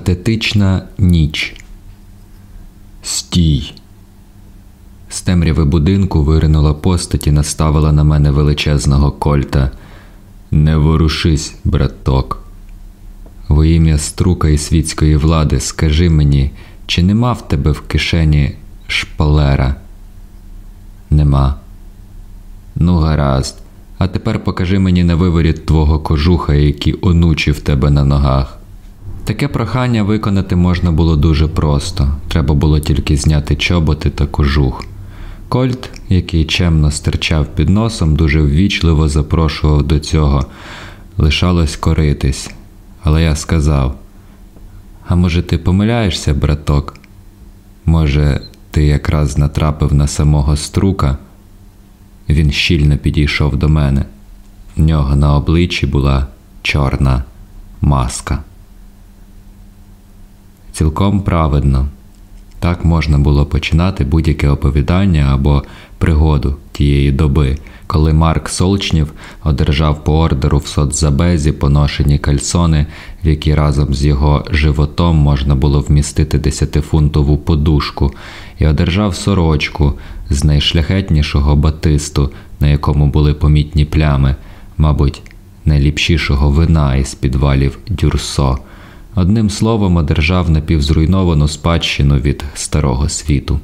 Патетична ніч. Стій. З темряви будинку виринула постать і наставила на мене величезного кольта. Не ворушись, браток. Во ім'я струка і світської влади, скажи мені, чи нема в тебе в кишені шпалера? Нема. Ну, гаразд. А тепер покажи мені на виворіт твого кожуха, який онучі в тебе на ногах. Таке прохання виконати можна було дуже просто. Треба було тільки зняти чоботи та кожух. Кольт, який чемно стирчав під носом, дуже ввічливо запрошував до цього. Лишалось коритись. Але я сказав: А може, ти помиляєшся, браток? Може, ти якраз натрапив на самого струка? Він щільно підійшов до мене. В нього на обличчі була чорна маска. Цілком праведно. Так можна було починати будь-яке оповідання або пригоду тієї доби, коли Марк Солчнів одержав по ордеру в соцзабезі поношені кальсони, в які разом з його животом можна було вмістити десятифунтову подушку, і одержав сорочку з найшляхетнішого батисту, на якому були помітні плями, мабуть, найліпшішого вина із підвалів Дюрсо. Одним словом, одержав напівзруйновану спадщину від старого світу.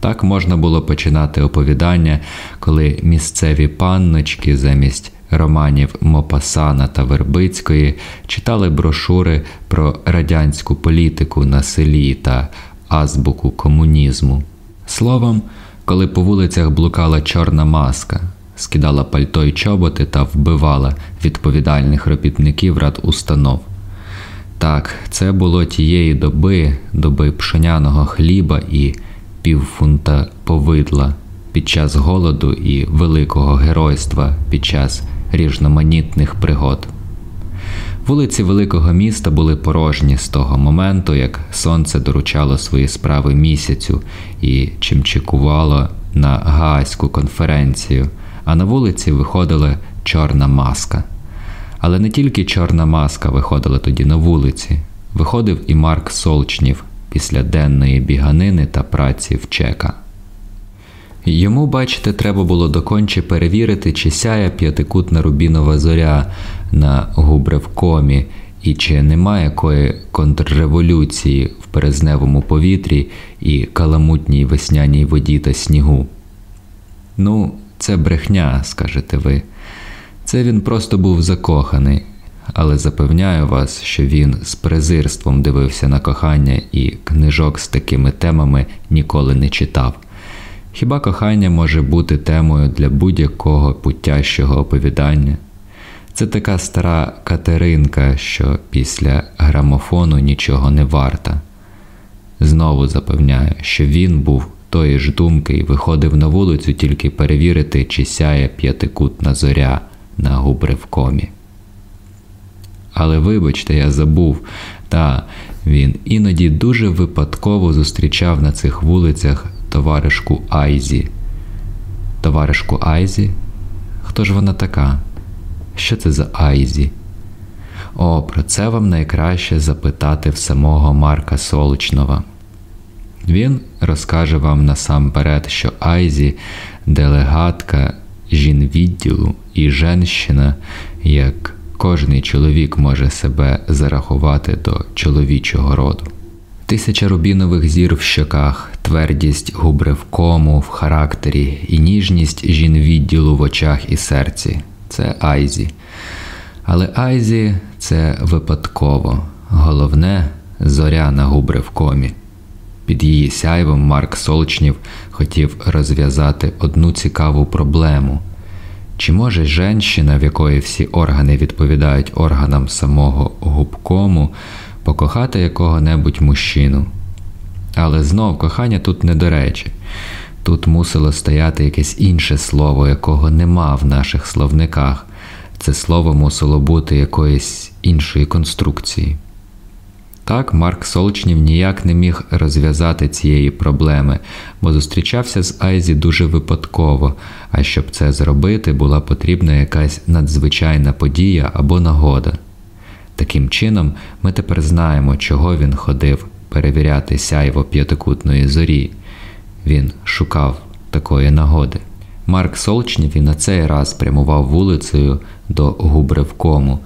Так можна було починати оповідання, коли місцеві панночки замість романів Мопасана та Вербицької читали брошури про радянську політику на селі та азбуку комунізму. Словом, коли по вулицях блукала чорна маска, скидала пальто й чоботи та вбивала відповідальних робітників рад установ. Так, це було тієї доби, доби пшеняного хліба і півфунта повидла під час голоду і великого геройства під час різноманітних пригод. Вулиці великого міста були порожні з того моменту, як сонце доручало свої справи місяцю і чимчикувало на Гаазьку конференцію, а на вулиці виходила чорна маска. Але не тільки чорна маска виходила тоді на вулиці, виходив і Марк Солчнів після денної біганини та праці в Чека. Йому, бачите, треба було доконче перевірити, чи сяє п'ятикутна рубінова зоря на губревкомі і чи нема якої контрреволюції в перезневому повітрі і каламутній весняній воді та снігу. Ну, це брехня, скажете ви. Це він просто був закоханий, але запевняю вас, що він з презирством дивився на кохання і книжок з такими темами ніколи не читав. Хіба кохання може бути темою для будь-якого путящого оповідання? Це така стара Катеринка, що після грамофону нічого не варта. Знову запевняю, що він був тої ж думки і виходив на вулицю тільки перевірити, чи сяє п'ятикутна зоря на губревкомі. Але вибачте, я забув, та він іноді дуже випадково зустрічав на цих вулицях товаришку Айзі. Товаришку Айзі? Хто ж вона така? Що це за Айзі? О, про це вам найкраще запитати в самого Марка Солочнова. Він розкаже вам насамперед, що Айзі делегатка жінвідділу і женщина, як кожний чоловік може себе зарахувати до чоловічого роду. Тисяча рубінових зір в щоках, твердість губревкому в характері і ніжність жінвідділу в очах і серці це Айзі. Але Айзі це випадково, головне зоря на губревкомі. Під її сяйвом Марк Солчнів хотів розв'язати одну цікаву проблему. Чи може женщина, в якої всі органи відповідають органам самого губкому, покохати якого-небудь мужчину? Але знов кохання тут не до речі. Тут мусило стояти якесь інше слово, якого нема в наших словниках. Це слово мусило бути якоїсь іншої конструкції. Так, Марк Солчнів ніяк не міг розв'язати цієї проблеми, бо зустрічався з Айзі дуже випадково, а щоб це зробити, була потрібна якась надзвичайна подія або нагода. Таким чином, ми тепер знаємо, чого він ходив перевіряти сяйво п'ятикутної зорі. Він шукав такої нагоди. Марк Солчнів і на цей раз прямував вулицею до Губревкому.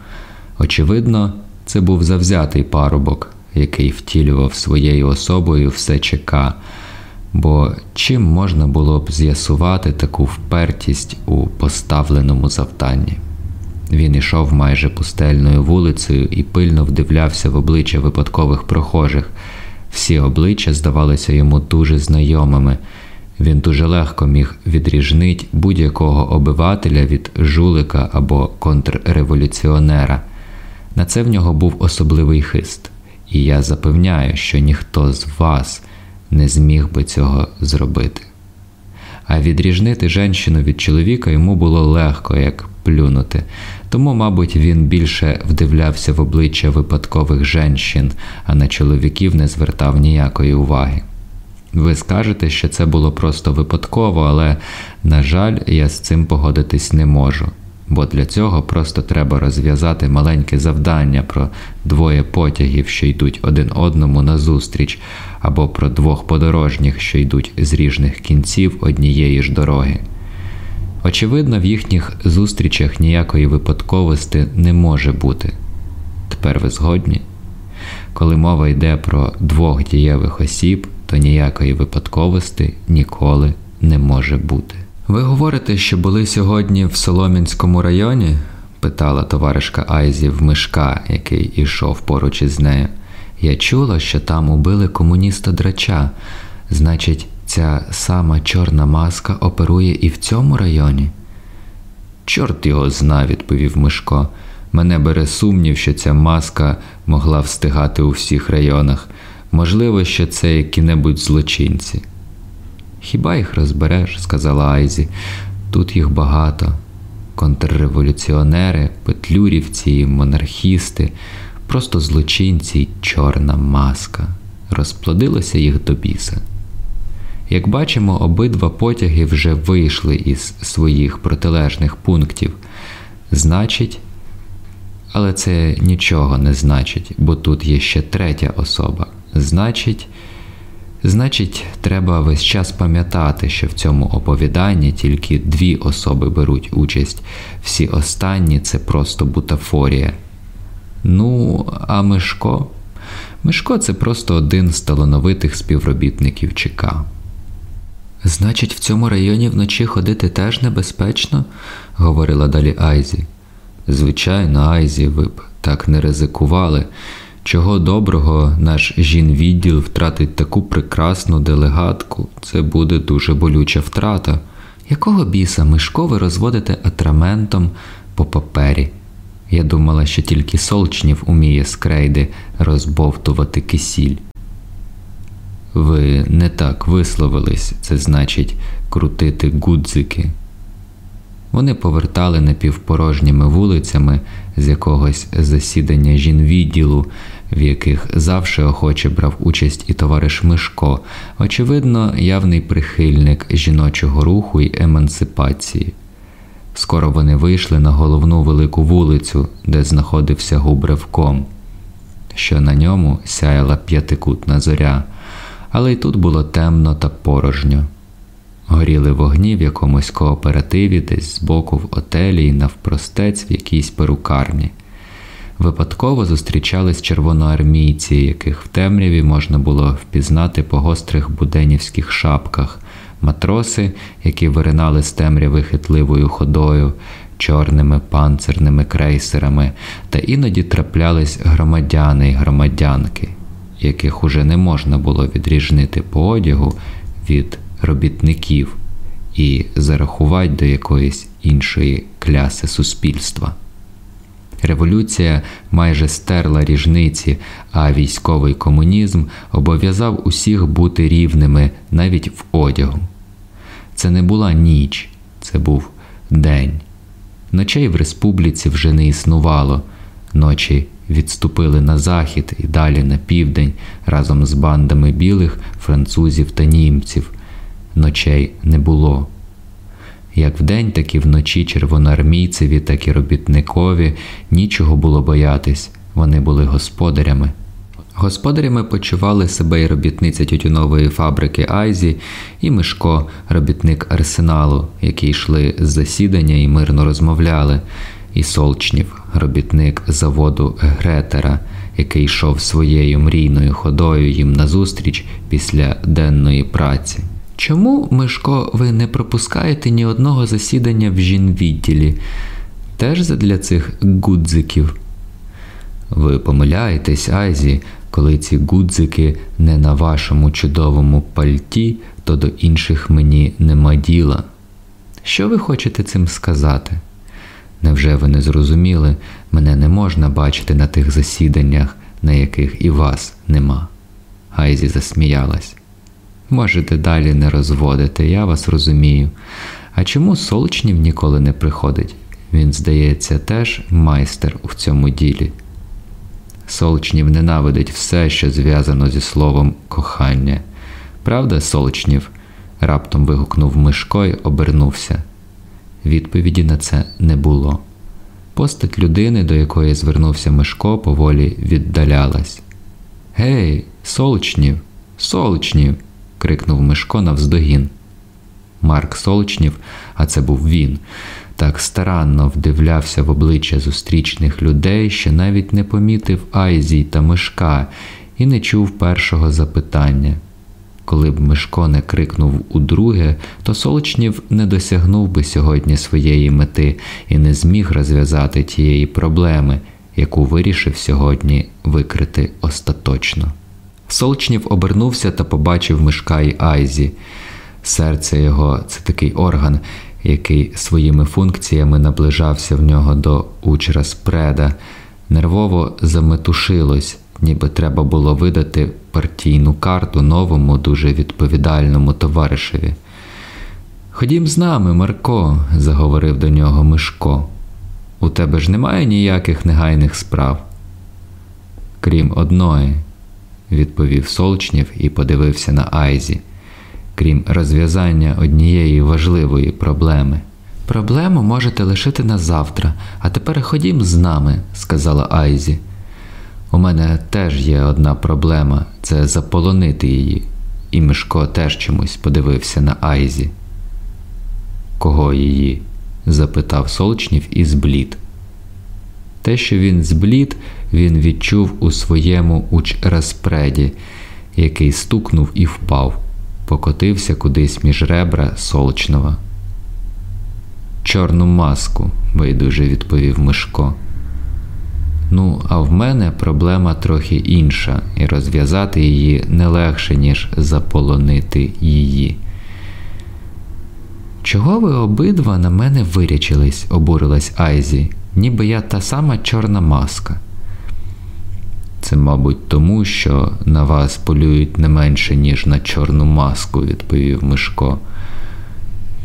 Очевидно, це був завзятий парубок, який втілював своєю особою все ЧК, бо чим можна було б з'ясувати таку впертість у поставленому завданні? Він ішов майже пустельною вулицею і пильно вдивлявся в обличчя випадкових прохожих. Всі обличчя здавалися йому дуже знайомими. Він дуже легко міг відріжнити будь-якого обивателя від жулика або контрреволюціонера. На це в нього був особливий хист, і я запевняю, що ніхто з вас не зміг би цього зробити. А відріжнити женщину від чоловіка йому було легко, як плюнути, тому, мабуть, він більше вдивлявся в обличчя випадкових женщин, а на чоловіків не звертав ніякої уваги. Ви скажете, що це було просто випадково, але, на жаль, я з цим погодитись не можу, бо для цього просто треба розв'язати маленьке завдання про двоє потягів, що йдуть один одному назустріч, або про двох подорожніх, що йдуть з ріжних кінців однієї ж дороги. Очевидно, в їхніх зустрічах ніякої випадковості не може бути. Тепер ви згодні? Коли мова йде про двох дієвих осіб, то ніякої випадковості ніколи не може бути. Ви говорите, що були сьогодні в Соломінському районі? питала товаришка Айзі в мишка, який ішов поруч із нею. Я чула, що там убили комуніста драча. Значить, ця сама чорна маска оперує і в цьому районі? Чорт його зна, відповів Мишко. Мене бере сумнів, що ця маска могла встигати у всіх районах. Можливо, що це які-небудь злочинці. Хіба їх розбереш, сказала Айзі. Тут їх багато. Контрреволюціонери, петлюрівці, монархісти, просто злочинці й чорна маска. Розплодилося їх до біса. Як бачимо, обидва потяги вже вийшли із своїх протилежних пунктів. Значить, але це нічого не значить, бо тут є ще третя особа. Значить, значить, треба весь час пам'ятати, що в цьому оповіданні тільки дві особи беруть участь, всі останні це просто бутафорія. Ну, а Мишко? Мишко це просто один з талановитих співробітників ЧК. Значить, в цьому районі вночі ходити теж небезпечно, говорила далі Айзі. Звичайно, Айзі, ви б так не ризикували. Чого доброго, наш жінвідділ втратить таку прекрасну делегатку, це буде дуже болюча втрата. Якого біса Мишко ви розводите атраментом по папері? Я думала, що тільки Солчнів уміє з крейди розбовтувати кисіль. Ви не так висловились, це значить крутити гудзики. Вони повертали напівпорожніми вулицями з якогось засідання жінвідділу, в яких завжди охоче брав участь і товариш Мишко, очевидно, явний прихильник жіночого руху і емансипації. Скоро вони вийшли на головну велику вулицю, де знаходився губревком, що на ньому сяяла п'ятикутна зоря, але й тут було темно та порожньо. Горіли вогні в якомусь кооперативі, десь збоку в отелі і навпростець в якійсь перукарні. Випадково зустрічались червоноармійці, яких в темряві можна було впізнати по гострих буденівських шапках, матроси, які виринали з темряви хитливою ходою, чорними панцирними крейсерами, та іноді траплялись громадяни й громадянки, яких уже не можна було відріжнити по одягу від робітників і зарахувати до якоїсь іншої кляси суспільства. Революція майже стерла ріжниці, а військовий комунізм обов'язав усіх бути рівними навіть в одягу. Це не була ніч, це був день. Ночей в республіці вже не існувало, ночі відступили на захід і далі на південь разом з бандами білих, французів та німців. Ночей не було. Як вдень, так і вночі червоноармійцеві, так і робітникові нічого було боятись, Вони були господарями. Господарями почували себе і робітниця тютюнової фабрики Айзі, і Мишко, робітник арсеналу, які йшли з засідання і мирно розмовляли, і Солчнів, робітник заводу Гретера, який йшов своєю мрійною ходою їм назустріч після денної праці. Чому, Мишко, ви не пропускаєте ні одного засідання в жінвідділі? Теж задля цих гудзиків? Ви помиляєтесь, Айзі, коли ці гудзики не на вашому чудовому пальті, то до інших мені нема діла. Що ви хочете цим сказати? Невже ви не зрозуміли, мене не можна бачити на тих засіданнях, на яких і вас нема? Айзі засміялась. Можете далі не розводити, я вас розумію. А чому Солчнів ніколи не приходить? Він, здається, теж майстер у цьому ділі. Солчнів ненавидить все, що зв'язано зі словом кохання. Правда, Солчнів? раптом вигукнув Мишко й обернувся. Відповіді на це не було. Постать людини, до якої звернувся Мишко, поволі віддалялась. Гей, Солчнів, Солчнів! Крикнув Мишко навздогін. Марк Солчнів, а це був він, так старанно вдивлявся в обличчя зустрічних людей, що навіть не помітив Айзій та Мишка і не чув першого запитання. Коли б Мишко не крикнув удруге, то Солчнів не досягнув би сьогодні своєї мети і не зміг розв'язати тієї проблеми, яку вирішив сьогодні викрити остаточно. Солчнів обернувся та побачив Мишка й Айзі. Серце його це такий орган, який своїми функціями наближався в нього до учра спреда, нервово заметушилось, ніби треба було видати партійну карту новому, дуже відповідальному товаришеві. Ходім з нами, Марко, заговорив до нього Мишко. У тебе ж немає ніяких негайних справ. Крім одної, відповів Солчнів і подивився на Айзі крім розв'язання однієї важливої проблеми. Проблему можете лишити на завтра, а тепер ходім з нами, сказала Айзі. У мене теж є одна проблема це заполонити її, і Мишко теж чомусь подивився на Айзі. Кого її? запитав Солчнів і зблід. Те, що він зблід, він відчув у своєму учраспреді, який стукнув і впав покотився кудись між ребра Солчнова. Чорну маску, байдуже відповів Мишко. Ну, а в мене проблема трохи інша, і розв'язати її не легше, ніж заполонити її. Чого ви обидва на мене вирячились, обурилась Айзі, ніби я та сама чорна маска. Це, мабуть, тому, що на вас полюють не менше, ніж на чорну маску, відповів Мишко.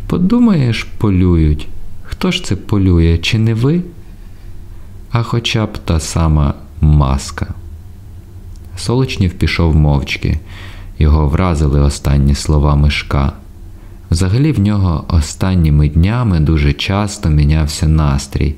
Подумаєш, полюють. Хто ж це полює, чи не ви? А хоча б та сама маска. Солочнів пішов мовчки, його вразили останні слова Мишка. Взагалі в нього останніми днями дуже часто мінявся настрій.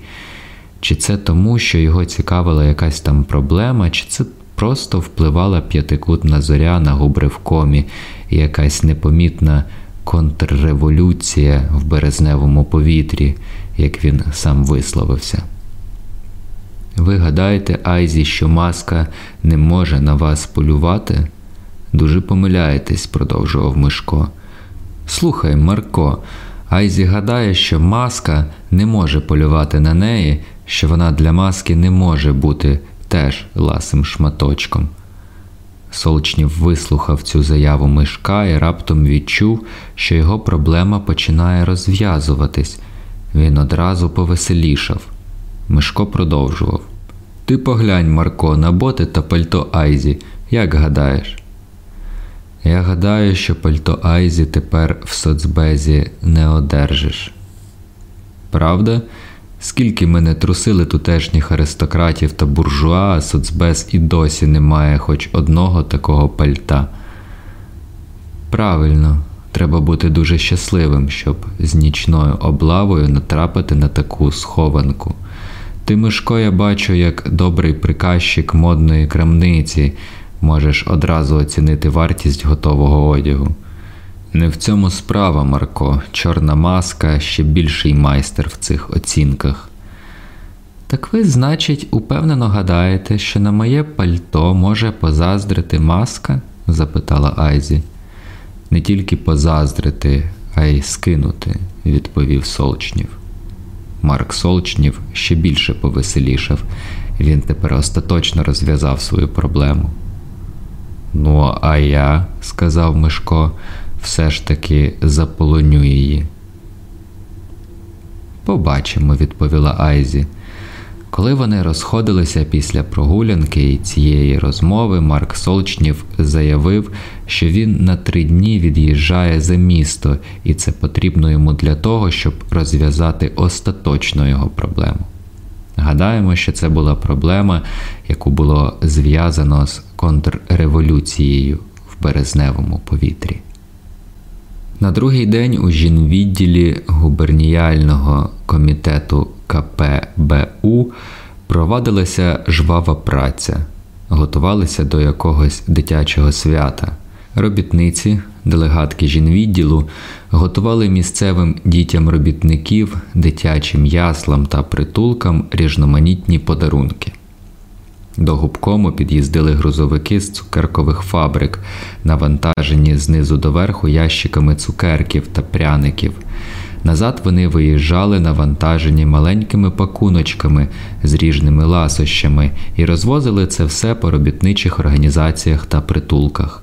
Чи це тому, що його цікавила якась там проблема, чи це просто впливала п'ятикутна зоря на губривкомі і якась непомітна контрреволюція в березневому повітрі, як він сам висловився. Ви гадаєте, Айзі, що маска не може на вас полювати? Дуже помиляєтесь, продовжував Мишко. Слухай, Марко, Айзі гадає, що маска не може полювати на неї, що вона для маски не може бути теж ласим шматочком. Солчнів вислухав цю заяву мишка і раптом відчув, що його проблема починає розв'язуватись. Він одразу повеселішав. Мишко продовжував. Ти поглянь, Марко, на боти та пальто Айзі, як гадаєш? Я гадаю, що пальто Айзі тепер в соцбезі не одержиш. Правда? Скільки мене трусили тутешніх аристократів та буржуа, соцбез і досі немає хоч одного такого пальта. Правильно, треба бути дуже щасливим, щоб з нічною облавою натрапити на таку схованку. Ти, Мишко, я бачу, як добрий приказчик модної крамниці, можеш одразу оцінити вартість готового одягу. Не в цьому справа, Марко, чорна маска ще більший майстер в цих оцінках. Так ви, значить, упевнено гадаєте, що на моє пальто може позаздрити маска? запитала Айзі. Не тільки позаздрити, а й скинути, відповів Солчнів. Марк Солчнів ще більше повеселішав, він тепер остаточно розв'язав свою проблему. Ну, а я, сказав Мишко, все ж таки заполоню її. Побачимо, відповіла Айзі. Коли вони розходилися після прогулянки і цієї розмови, Марк Солчнів заявив, що він на три дні від'їжджає за місто, і це потрібно йому для того, щоб розв'язати остаточно його проблему. Гадаємо, що це була проблема, яку було зв'язано з контрреволюцією в березневому повітрі. На другий день у жінвідділі губерніального комітету КПБУ провадилася жвава праця, готувалися до якогось дитячого свята. Робітниці, делегатки жінвідділу, готували місцевим дітям робітників, дитячим яслам та притулкам різноманітні подарунки. До губкому під'їздили грузовики з цукеркових фабрик, навантажені знизу до верху ящиками цукерків та пряників. Назад вони виїжджали навантажені маленькими пакуночками з ріжними ласощами і розвозили це все по робітничих організаціях та притулках.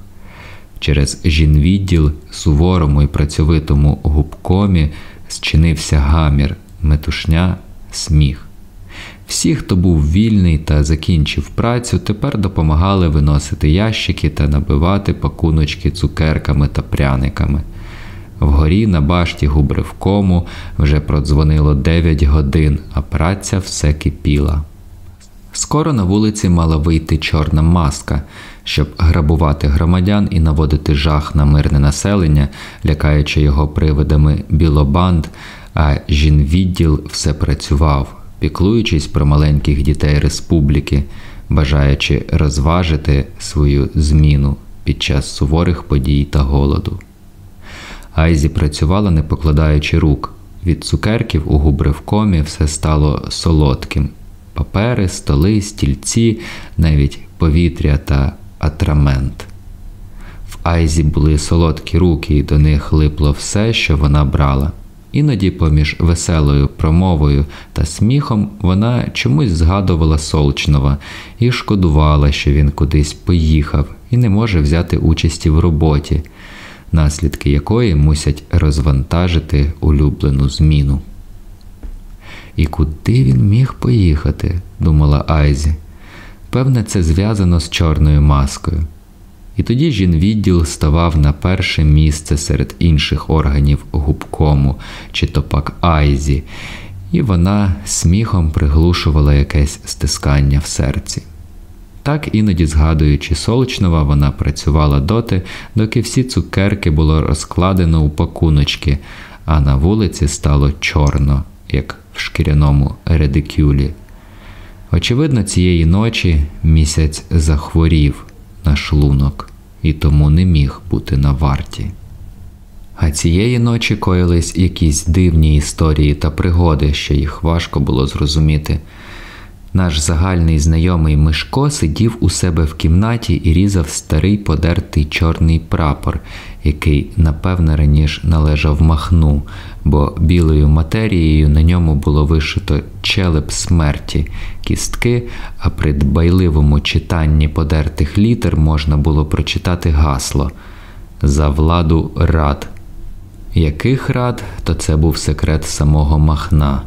Через жінвідділ суворому і працьовитому губкомі зчинився гамір, метушня, сміх. Всі, хто був вільний та закінчив працю, тепер допомагали виносити ящики та набивати пакуночки цукерками та пряниками. Вгорі на башті губривкому вже продзвонило 9 годин, а праця все кипіла. Скоро на вулиці мала вийти чорна маска, щоб грабувати громадян і наводити жах на мирне населення, лякаючи його привидами білобанд, а жінвідділ все працював піклуючись про маленьких дітей республіки, бажаючи розважити свою зміну під час суворих подій та голоду. Айзі працювала, не покладаючи рук. Від цукерків у губривкомі все стало солодким: папери, столи, стільці, навіть повітря та атрамент. В Айзі були солодкі руки, і до них липло все, що вона брала. Іноді, поміж веселою промовою та сміхом, вона чомусь згадувала Солчнова і шкодувала, що він кудись поїхав і не може взяти участі в роботі, наслідки якої мусять розвантажити улюблену зміну. І куди він міг поїхати? думала Айзі. Певне, це зв'язано з чорною маскою. І тоді жінвідділ ставав на перше місце серед інших органів губкому чи то пак Айзі, і вона сміхом приглушувала якесь стискання в серці. Так, іноді, згадуючи Солчнова, вона працювала доти, доки всі цукерки було розкладено у пакуночки, а на вулиці стало чорно, як в шкіряному редикюлі. Очевидно, цієї ночі місяць захворів на шлунок і тому не міг бути на варті. А цієї ночі коїлись якісь дивні історії та пригоди, що їх важко було зрозуміти. Наш загальний знайомий Мишко сидів у себе в кімнаті і різав старий подертий чорний прапор, який, напевне, раніше належав махну, бо білою матерією на ньому було вишито челеп смерті, кістки, а при дбайливому читанні подертих літер можна було прочитати гасло за владу рад. Яких рад, то це був секрет самого Махна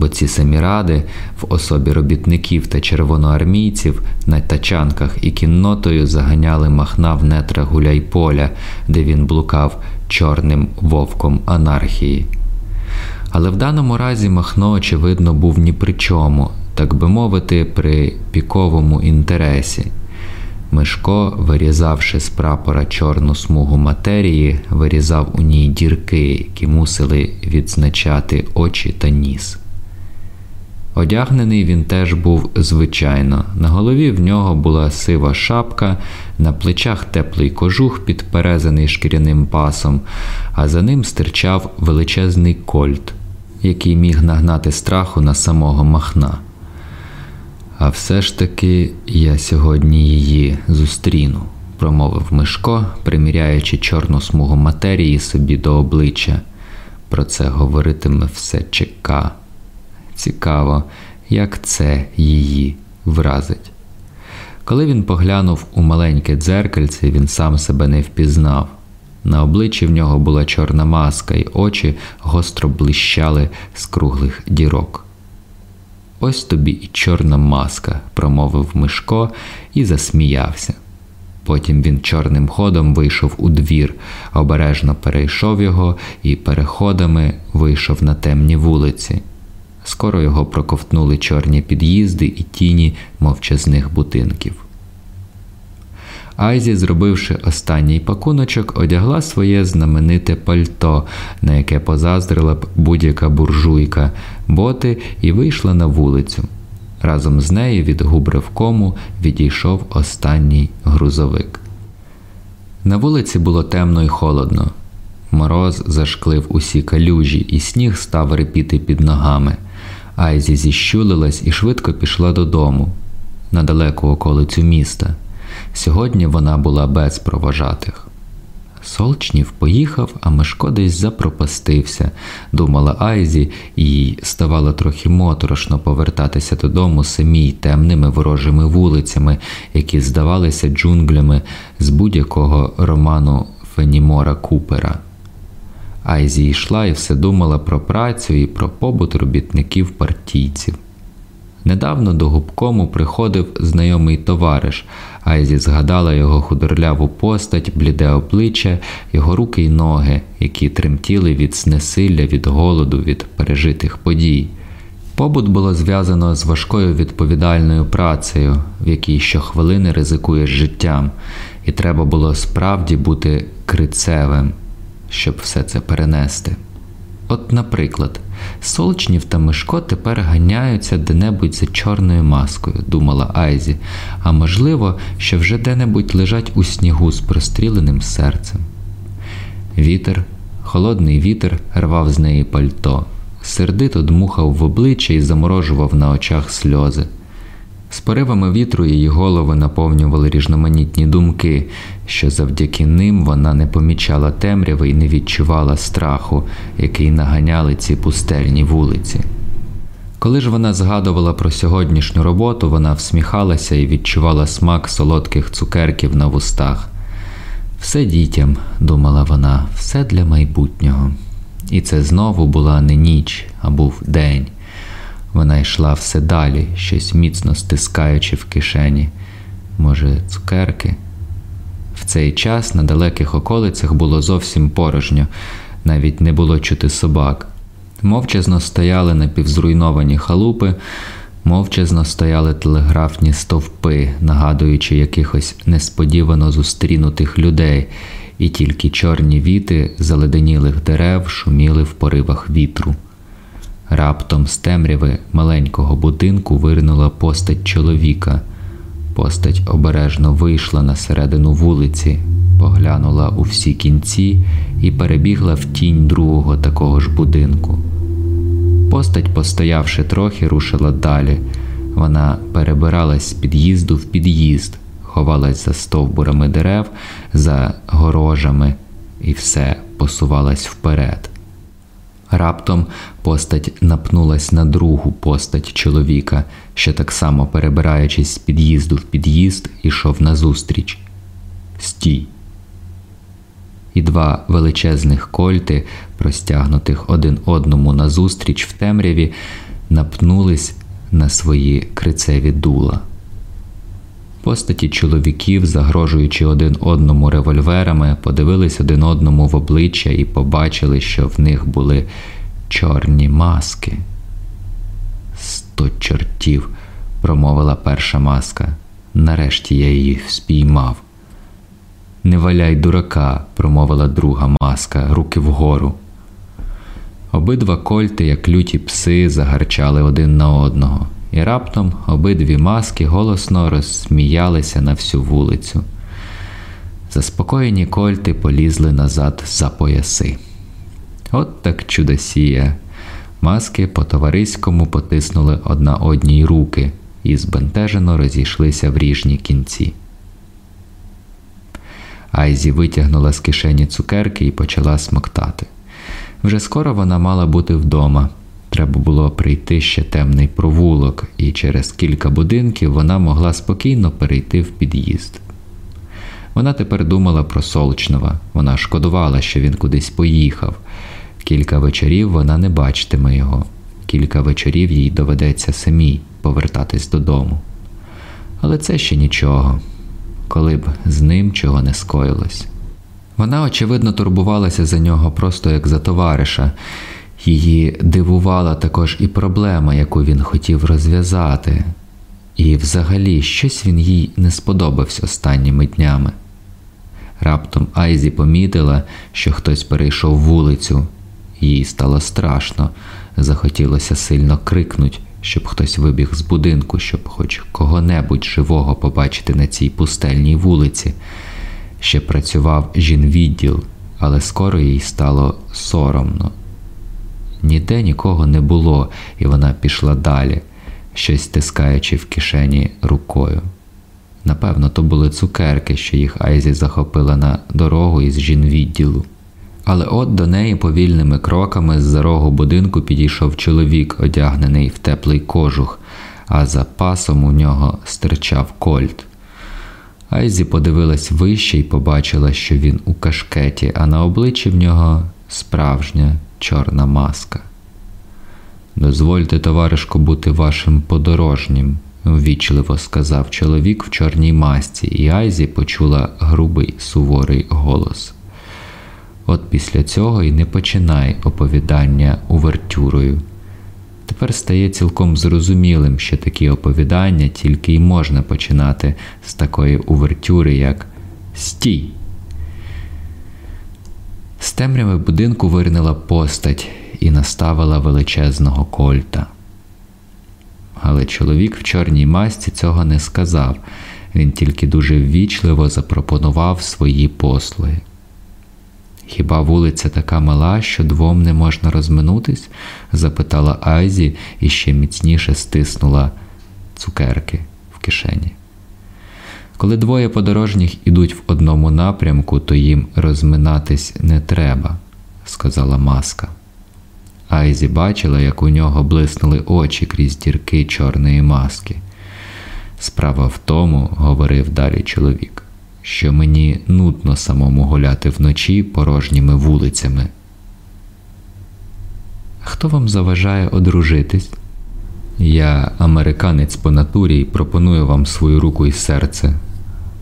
бо ці самі ради в особі робітників та червоноармійців на тачанках і кіннотою заганяли махна в нетра гуляйполя, де він блукав чорним вовком анархії. Але в даному разі Махно, очевидно, був ні при чому, так би мовити, при піковому інтересі. Мишко, вирізавши з прапора чорну смугу матерії, вирізав у ній дірки, які мусили відзначати очі та ніс. Одягнений він теж був звичайно. На голові в нього була сива шапка, на плечах теплий кожух, підперезаний шкіряним пасом, а за ним стирчав величезний кольт, який міг нагнати страху на самого махна. А все ж таки я сьогодні її зустріну, промовив Мишко, приміряючи чорну смугу матерії собі до обличчя. Про це говоритиме все ЧК. Цікаво, як це її вразить. Коли він поглянув у маленьке дзеркальце, він сам себе не впізнав. На обличчі в нього була чорна маска, і очі гостро блищали з круглих дірок. Ось тобі і чорна маска, промовив Мишко і засміявся. Потім він чорним ходом вийшов у двір, обережно перейшов його і переходами вийшов на темні вулиці. Скоро його проковтнули чорні під'їзди і тіні мовчазних будинків. Айзі, зробивши останній пакуночок, одягла своє знамените пальто, на яке позаздрила б будь-яка буржуйка, боти і вийшла на вулицю. Разом з нею від губривкому відійшов останній грузовик. На вулиці було темно і холодно. Мороз зашклив усі калюжі, і сніг став репіти під ногами. Айзі зіщулилась і швидко пішла додому, на далеку околицю міста. Сьогодні вона була без провожатих. Солчнів поїхав, а Мишко десь запропастився, думала Айзі, і ставало трохи моторошно повертатися додому самій темними ворожими вулицями, які здавалися джунглями з будь-якого роману Фенімора Купера. Айзі йшла і все думала про працю і про побут робітників партійців. Недавно до губкому приходив знайомий товариш, Айзі згадала його худорляву постать, бліде обличчя, його руки й ноги, які тремтіли від знесилля, від голоду, від пережитих подій. Побут було зв'язано з важкою відповідальною працею, в якій щохвилини ризикуєш життям, і треба було справді бути крицевим, щоб все це перенести. От, наприклад, Солчнів та Мишко тепер ганяються де-небудь за чорною маскою, думала Айзі, а можливо, що вже де-небудь лежать у снігу з простріленим серцем. Вітер, холодний вітер рвав з неї пальто, сердито дмухав в обличчя і заморожував на очах сльози. З поривами вітру її голови наповнювали різноманітні думки, що завдяки ним вона не помічала темряви і не відчувала страху, який наганяли ці пустельні вулиці. Коли ж вона згадувала про сьогоднішню роботу, вона всміхалася і відчувала смак солодких цукерків на вустах. Все дітям, думала вона, все для майбутнього. І це знову була не ніч, а був день. Вона йшла все далі, щось міцно стискаючи в кишені. Може, цукерки? В цей час на далеких околицях було зовсім порожньо, навіть не було чути собак. Мовчазно стояли напівзруйновані халупи, мовчазно стояли телеграфні стовпи, нагадуючи якихось несподівано зустрінутих людей, і тільки чорні віти заледенілих дерев шуміли в поривах вітру. Раптом з темряви маленького будинку виринула постать чоловіка. Постать обережно вийшла на середину вулиці, поглянула у всі кінці і перебігла в тінь другого такого ж будинку. Постать, постоявши трохи, рушила далі. Вона перебиралась з під'їзду в під'їзд, ховалась за стовбурами дерев, за горожами, і все посувалась вперед. Раптом постать напнулась на другу постать чоловіка, що так само, перебираючись з під'їзду в під'їзд, ішов назустріч. Стій. І два величезних кольти, простягнутих один одному назустріч в темряві, напнулись на свої крицеві дула. Постаті чоловіків, загрожуючи один одному револьверами, подивились один одному в обличчя і побачили, що в них були чорні маски. Сто чортів, промовила перша маска. Нарешті я її спіймав. Не валяй дурака, промовила друга маска, руки вгору. Обидва кольти, як люті пси, загарчали один на одного, і раптом обидві маски голосно розсміялися на всю вулицю. Заспокоєні кольти полізли назад за пояси. От так чудосія. Маски по товариському потиснули одна одній руки і збентежено розійшлися в ріжні кінці. Айзі витягнула з кишені цукерки і почала смоктати. Вже скоро вона мала бути вдома. Треба було прийти ще темний провулок, і через кілька будинків вона могла спокійно перейти в під'їзд. Вона тепер думала про Солчнова, вона шкодувала, що він кудись поїхав. Кілька вечорів вона не бачитиме його, кілька вечорів їй доведеться самій повертатись додому. Але це ще нічого, коли б з ним чого не скоїлось. Вона, очевидно, турбувалася за нього просто як за товариша. Її дивувала також і проблема, яку він хотів розв'язати, і взагалі щось він їй не сподобався останніми днями. Раптом Айзі помітила, що хтось перейшов вулицю, їй стало страшно, захотілося сильно крикнуть, щоб хтось вибіг з будинку, щоб хоч кого-небудь живого побачити на цій пустельній вулиці. Ще працював жінвідділ, але скоро їй стало соромно. Ніде нікого не було, і вона пішла далі, щось стискаючи в кишені рукою. Напевно, то були цукерки, що їх Айзі захопила на дорогу із жінвідділу. Але от до неї повільними кроками з за рогу будинку підійшов чоловік, одягнений в теплий кожух, а за пасом у нього стирчав кольт. Айзі подивилась вище і побачила, що він у кашкеті, а на обличчі в нього справжня чорна маска. Дозвольте, товаришку, бути вашим подорожнім, ввічливо сказав чоловік в чорній масці, і Айзі почула грубий суворий голос. От після цього й не починай оповідання увертюрою. Тепер стає цілком зрозумілим, що такі оповідання тільки й можна починати з такої увертюри, як Стій. З темряви будинку вирнила постать і наставила величезного кольта. Але чоловік в чорній масці цього не сказав, він тільки дуже ввічливо запропонував свої послуги. Хіба вулиця така мала, що двом не можна розминутись? запитала Айзі і ще міцніше стиснула цукерки в кишені. Коли двоє подорожніх ідуть в одному напрямку, то їм розминатись не треба, сказала маска. Айзі бачила, як у нього блиснули очі крізь дірки чорної маски. Справа в тому, говорив далі чоловік, що мені нудно самому гуляти вночі порожніми вулицями. Хто вам заважає одружитись? Я американець по натурі і пропоную вам свою руку і серце.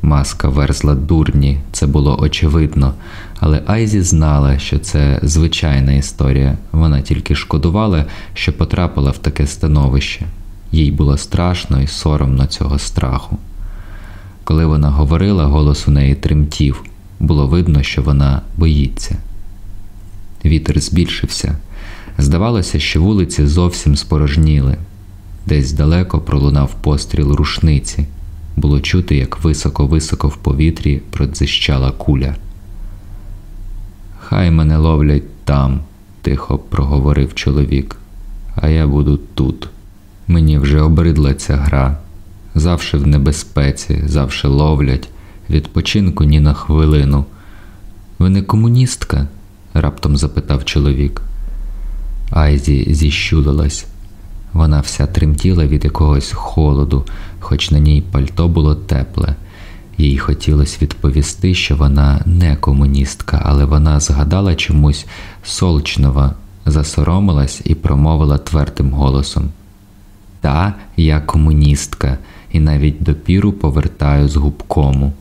Маска верзла дурні, це було очевидно, але Айзі знала, що це звичайна історія. Вона тільки шкодувала, що потрапила в таке становище. Їй було страшно і соромно цього страху. Коли вона говорила, голос у неї тремтів, було видно, що вона боїться. Вітер збільшився. Здавалося, що вулиці зовсім спорожніли. Десь далеко пролунав постріл рушниці. Було чути, як високо-високо в повітрі продзищала куля. Хай мене ловлять там, тихо проговорив чоловік, а я буду тут. Мені вже обридла ця гра. Завше в небезпеці, завше ловлять, відпочинку ні на хвилину. Ви не комуністка? раптом запитав чоловік. Айзі зіщулилась. Вона вся тремтіла від якогось холоду, хоч на ній пальто було тепле. Їй хотілося відповісти, що вона не комуністка, але вона згадала чомусь Солчнова, засоромилась і промовила твердим голосом: Та, я комуністка, і навіть допіру повертаю з губкому.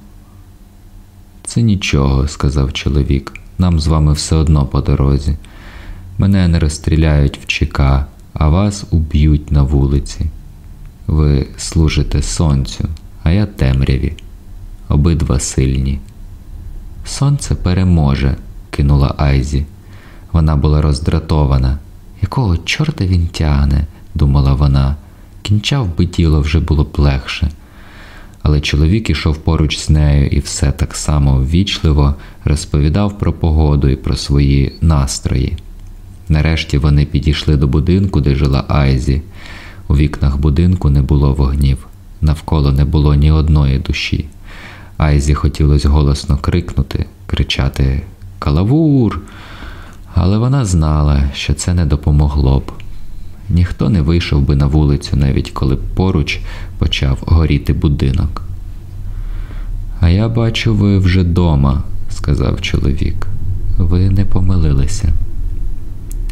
Це нічого, сказав чоловік, нам з вами все одно по дорозі. Мене не розстріляють в ЧК, а вас уб'ють на вулиці. Ви служите сонцю, а я темряві. Обидва сильні. Сонце переможе, кинула Айзі. Вона була роздратована. Якого чорта він тягне, думала вона. Кінчав би діло вже було б легше. Але чоловік ішов поруч з нею і все так само ввічливо розповідав про погоду і про свої настрої. Нарешті вони підійшли до будинку, де жила Айзі. У вікнах будинку не було вогнів, навколо не було ні одної душі. Айзі хотілося голосно крикнути, кричати Калавур! Але вона знала, що це не допомогло б. Ніхто не вийшов би на вулицю, навіть коли б поруч почав горіти будинок. А я бачу, ви вже дома, сказав чоловік. Ви не помилилися.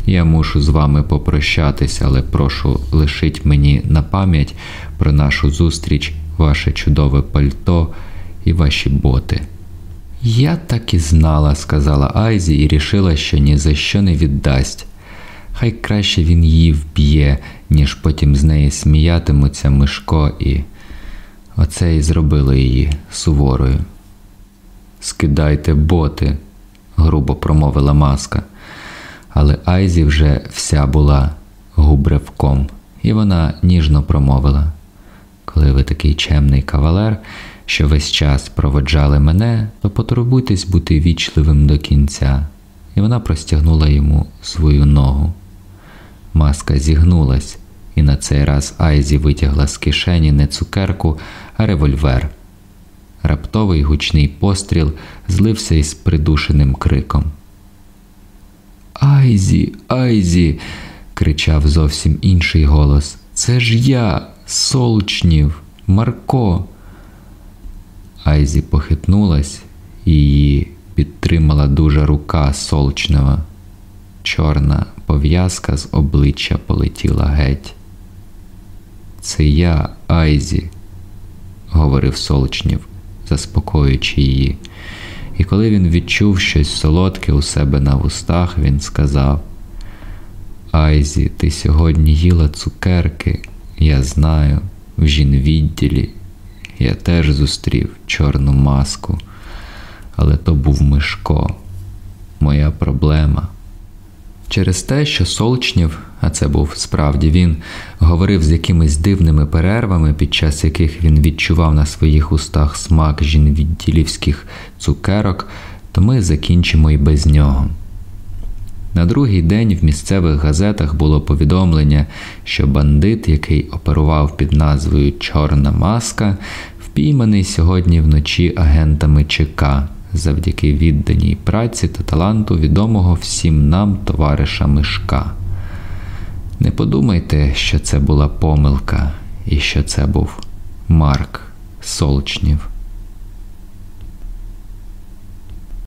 Я мушу з вами попрощатись, але прошу лишіть мені на пам'ять про нашу зустріч, ваше чудове пальто і ваші боти. Я так і знала, сказала Айзі, і рішила, що ні за що не віддасть. Хай краще він її вб'є, ніж потім з неї сміятимуться Мишко і. Оце і зробило її суворою. Скидайте боти, грубо промовила маска. Але Айзі вже вся була губревком, і вона ніжно промовила: Коли ви такий чемний кавалер, що весь час проводжали мене, то потурбуйтесь бути вічливим до кінця, і вона простягнула йому свою ногу. Маска зігнулась, і на цей раз Айзі витягла з кишені не цукерку, а револьвер. Раптовий гучний постріл злився із придушеним криком. Айзі, Айзі, кричав зовсім інший голос. Це ж я, Солчнів, Марко. Айзі похитнулась і її підтримала дуже рука Солчнева. Чорна пов'язка з обличчя полетіла геть. Це я, Айзі, говорив Солчнів, заспокоюючи її. І коли він відчув щось солодке у себе на вустах, він сказав: Айзі, ти сьогодні їла цукерки, я знаю, в жінвідділі. Я теж зустрів чорну маску, але то був Мишко, моя проблема. Через те, що Солчнів, а це був справді він, говорив з якимись дивними перервами, під час яких він відчував на своїх устах смак жінвідділівських цукерок, то ми закінчимо і без нього. На другий день в місцевих газетах було повідомлення, що бандит, який оперував під назвою Чорна маска, впійманий сьогодні вночі агентами ЧК завдяки відданій праці та таланту відомого всім нам товариша Мишка. Не подумайте, що це була помилка і що це був Марк Солчнів.